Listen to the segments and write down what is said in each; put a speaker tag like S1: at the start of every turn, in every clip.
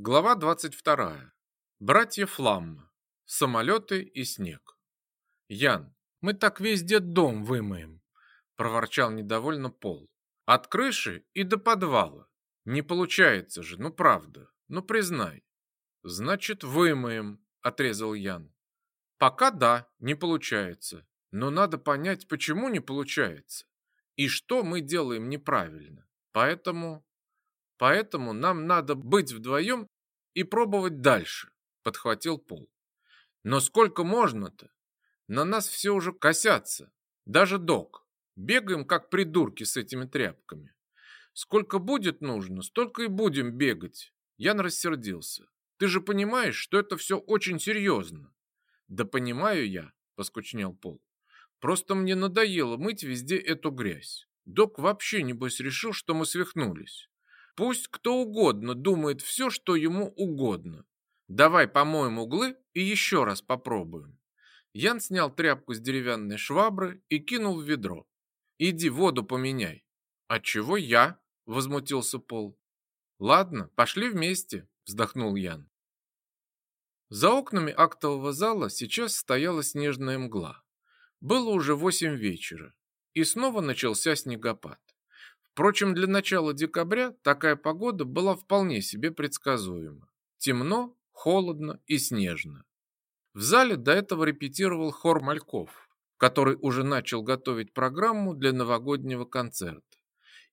S1: Глава 22. Братья Фламма. Самолеты и снег. Ян, мы так весь дом вымоем, проворчал недовольно Пол. От крыши и до подвала. Не получается же, ну правда, ну признай. Значит, вымоем, отрезал Ян. Пока да, не получается, но надо понять, почему не получается и что мы делаем неправильно. Поэтому Поэтому нам надо быть вдвоем и пробовать дальше, подхватил Пол. Но сколько можно-то? На нас все уже косятся. Даже док. Бегаем, как придурки с этими тряпками. Сколько будет нужно, столько и будем бегать. Ян рассердился. Ты же понимаешь, что это все очень серьезно. Да понимаю я, поскучнел Пол. Просто мне надоело мыть везде эту грязь. Док вообще, небось, решил, что мы свихнулись. Пусть кто угодно думает все, что ему угодно. Давай помоем углы и еще раз попробуем. Ян снял тряпку с деревянной швабры и кинул в ведро. Иди воду поменяй. А чего я? Возмутился Пол. Ладно, пошли вместе, вздохнул Ян. За окнами актового зала сейчас стояла снежная мгла. Было уже восемь вечера, и снова начался снегопад. Впрочем, для начала декабря такая погода была вполне себе предсказуема. Темно, холодно и снежно. В зале до этого репетировал хор мальков, который уже начал готовить программу для новогоднего концерта.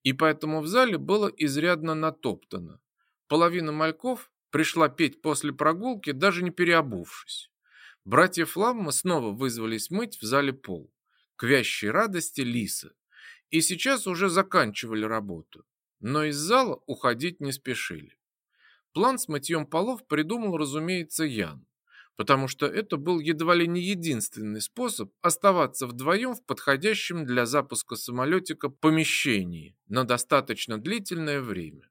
S1: И поэтому в зале было изрядно натоптано. Половина мальков пришла петь после прогулки, даже не переобувшись. Братья Фламма снова вызвались мыть в зале пол. К вящей радости Лиса, и сейчас уже заканчивали работу, но из зала уходить не спешили. План с мытьем полов придумал, разумеется, Ян, потому что это был едва ли не единственный способ оставаться вдвоем в подходящем для запуска самолетика помещении на достаточно длительное время.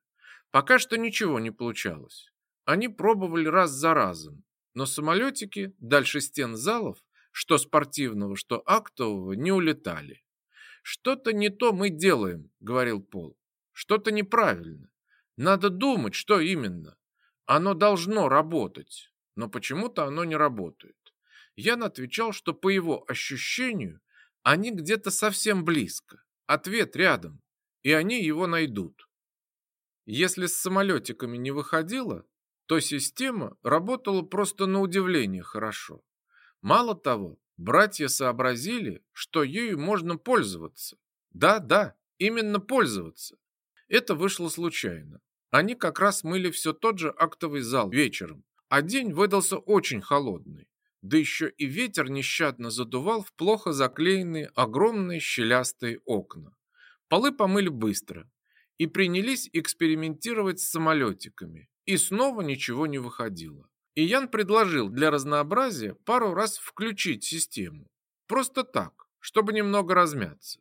S1: Пока что ничего не получалось. Они пробовали раз за разом, но самолетики дальше стен залов, что спортивного, что актового, не улетали. «Что-то не то мы делаем», — говорил Пол. «Что-то неправильно. Надо думать, что именно. Оно должно работать, но почему-то оно не работает». Ян отвечал, что по его ощущению они где-то совсем близко. Ответ рядом, и они его найдут. Если с самолетиками не выходило, то система работала просто на удивление хорошо. Мало того, Братья сообразили, что ею можно пользоваться. Да, да, именно пользоваться. Это вышло случайно. Они как раз мыли все тот же актовый зал вечером, а день выдался очень холодный. Да еще и ветер нещадно задувал в плохо заклеенные огромные щелястые окна. Полы помыли быстро и принялись экспериментировать с самолетиками. И снова ничего не выходило. И Ян предложил для разнообразия пару раз включить систему. Просто так, чтобы немного размяться.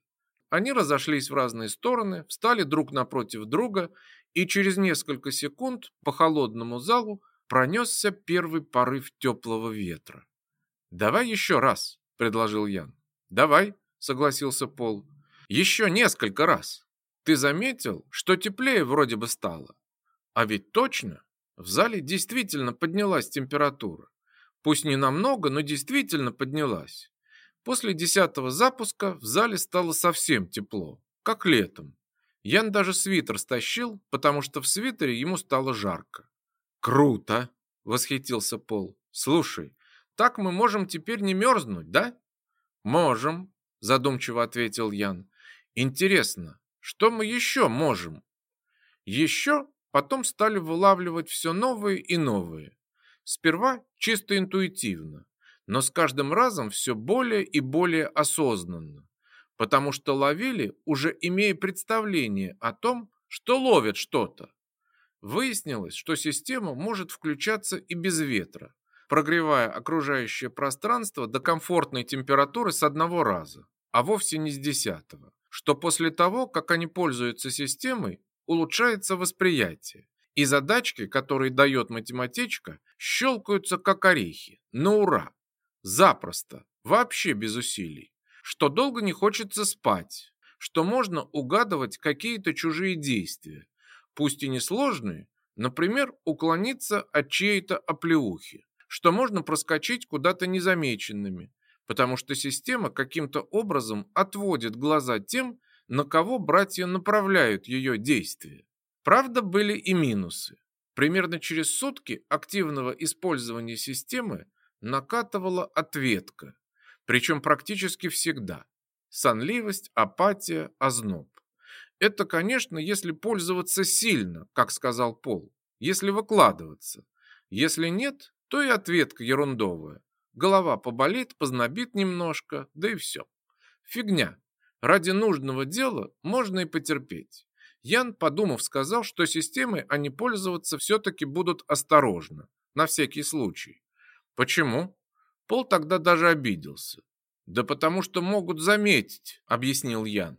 S1: Они разошлись в разные стороны, встали друг напротив друга, и через несколько секунд по холодному залу пронесся первый порыв теплого ветра. «Давай еще раз», — предложил Ян. «Давай», — согласился Пол. «Еще несколько раз. Ты заметил, что теплее вроде бы стало? А ведь точно в зале действительно поднялась температура. Пусть не намного, но действительно поднялась. После десятого запуска в зале стало совсем тепло, как летом. Ян даже свитер стащил, потому что в свитере ему стало жарко. «Круто!» — восхитился Пол. «Слушай, так мы можем теперь не мерзнуть, да?» «Можем», — задумчиво ответил Ян. «Интересно, что мы еще можем?» «Еще Потом стали вылавливать все новые и новые. Сперва чисто интуитивно, но с каждым разом все более и более осознанно, потому что ловили, уже имея представление о том, что ловят что-то. Выяснилось, что система может включаться и без ветра, прогревая окружающее пространство до комфортной температуры с одного раза, а вовсе не с десятого, что после того, как они пользуются системой, улучшается восприятие, и задачки, которые дает математичка, щелкаются как орехи, на ура, запросто, вообще без усилий, что долго не хочется спать, что можно угадывать какие-то чужие действия, пусть и несложные, Например, уклониться от чьей-то оплеухи, что можно проскочить куда-то незамеченными, потому что система каким-то образом отводит глаза тем, на кого братья направляют ее действия. Правда, были и минусы. Примерно через сутки активного использования системы накатывала ответка, причем практически всегда. Сонливость, апатия, озноб. Это, конечно, если пользоваться сильно, как сказал Пол, если выкладываться. Если нет, то и ответка ерундовая. Голова поболит, познобит немножко, да и все. Фигня. Ради нужного дела можно и потерпеть. Ян, подумав, сказал, что системой они пользоваться все-таки будут осторожно, на всякий случай. Почему? Пол тогда даже обиделся. Да потому что могут заметить, объяснил Ян.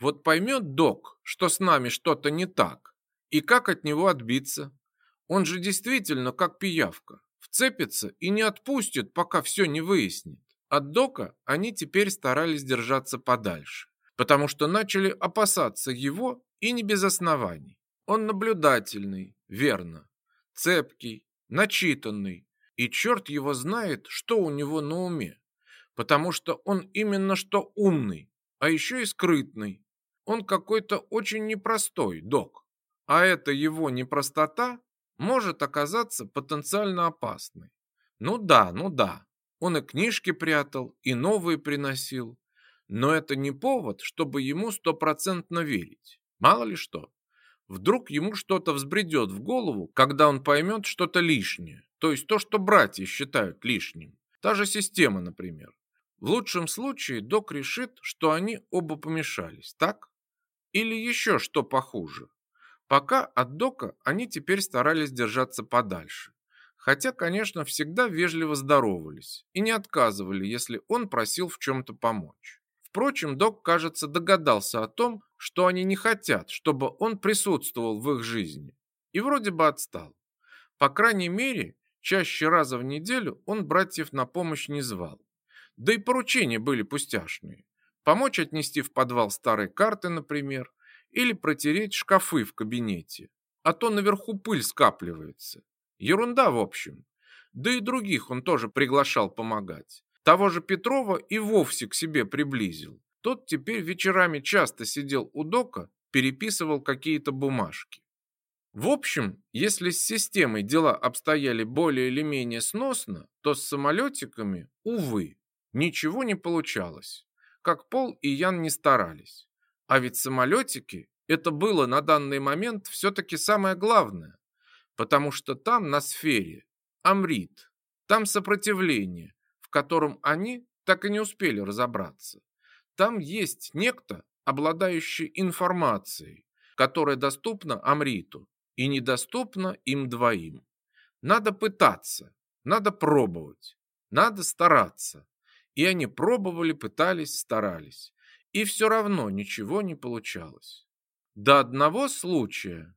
S1: Вот поймет док, что с нами что-то не так, и как от него отбиться. Он же действительно как пиявка, вцепится и не отпустит, пока все не выяснит. От дока они теперь старались держаться подальше, потому что начали опасаться его и не без оснований. Он наблюдательный, верно, цепкий, начитанный, и черт его знает, что у него на уме, потому что он именно что умный, а еще и скрытный. Он какой-то очень непростой, док. А эта его непростота может оказаться потенциально опасной. Ну да, ну да, он и книжки прятал, и новые приносил. Но это не повод, чтобы ему стопроцентно верить. Мало ли что. Вдруг ему что-то взбредет в голову, когда он поймет что-то лишнее. То есть то, что братья считают лишним. Та же система, например. В лучшем случае док решит, что они оба помешались, так? Или еще что похуже. Пока от дока они теперь старались держаться подальше. Хотя, конечно, всегда вежливо здоровались и не отказывали, если он просил в чем-то помочь. Впрочем, док, кажется, догадался о том, что они не хотят, чтобы он присутствовал в их жизни. И вроде бы отстал. По крайней мере, чаще раза в неделю он братьев на помощь не звал. Да и поручения были пустяшные. Помочь отнести в подвал старые карты, например, или протереть шкафы в кабинете, а то наверху пыль скапливается. Ерунда, в общем. Да и других он тоже приглашал помогать. Того же Петрова и вовсе к себе приблизил. Тот теперь вечерами часто сидел у дока, переписывал какие-то бумажки. В общем, если с системой дела обстояли более или менее сносно, то с самолетиками, увы, ничего не получалось. Как Пол и Ян не старались. А ведь самолетики – это было на данный момент все-таки самое главное, потому что там на сфере Амрит, там сопротивление, в котором они так и не успели разобраться. Там есть некто, обладающий информацией, которая доступна Амриту и недоступна им двоим. Надо пытаться, надо пробовать, надо стараться. И они пробовали, пытались, старались и все равно ничего не получалось. До одного случая,